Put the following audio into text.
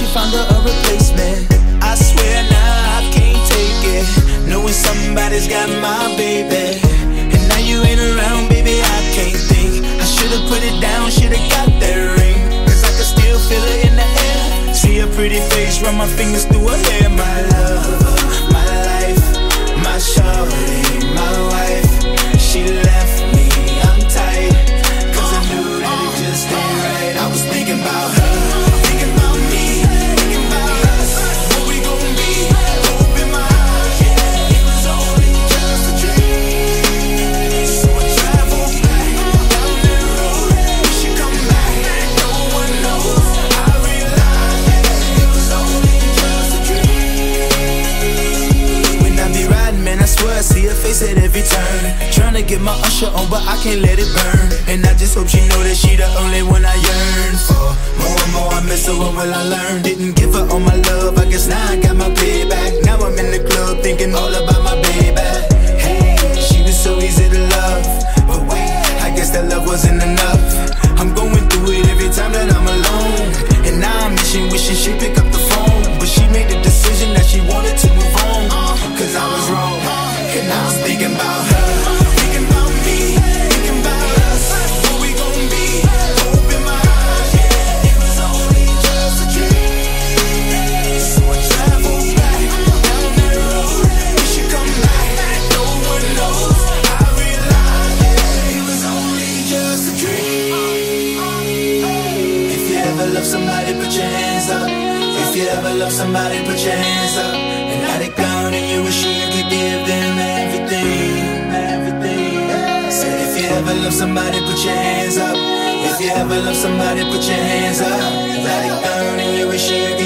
she found her a replacement. I swear now I can't take it. Knowing somebody's got my baby. And now you ain't around, baby, I can't think. I should've put it down, should've got that ring. Cause I can still feel it in the air. See her pretty face, run my fingers through her hair, my love, my life, my shorty, my wife. She left me, I'm tight. Cause I knew that it just ain't right. I was thinking about her, I see her face at every turn. Trying to get my usher on, but I can't let it burn. And I just hope she know that she the only one I yearn for. More and more I miss her, what will I learn? Didn't give her all my love, I guess now I got my payback. Now I'm in the club thinking all about my baby. If you ever love somebody, put your hands up. If you ever love somebody, put your hands up. And now they gone and you wish you could give somebody, put your hands up. If you ever love somebody, put your hands up. Like burning, you wish you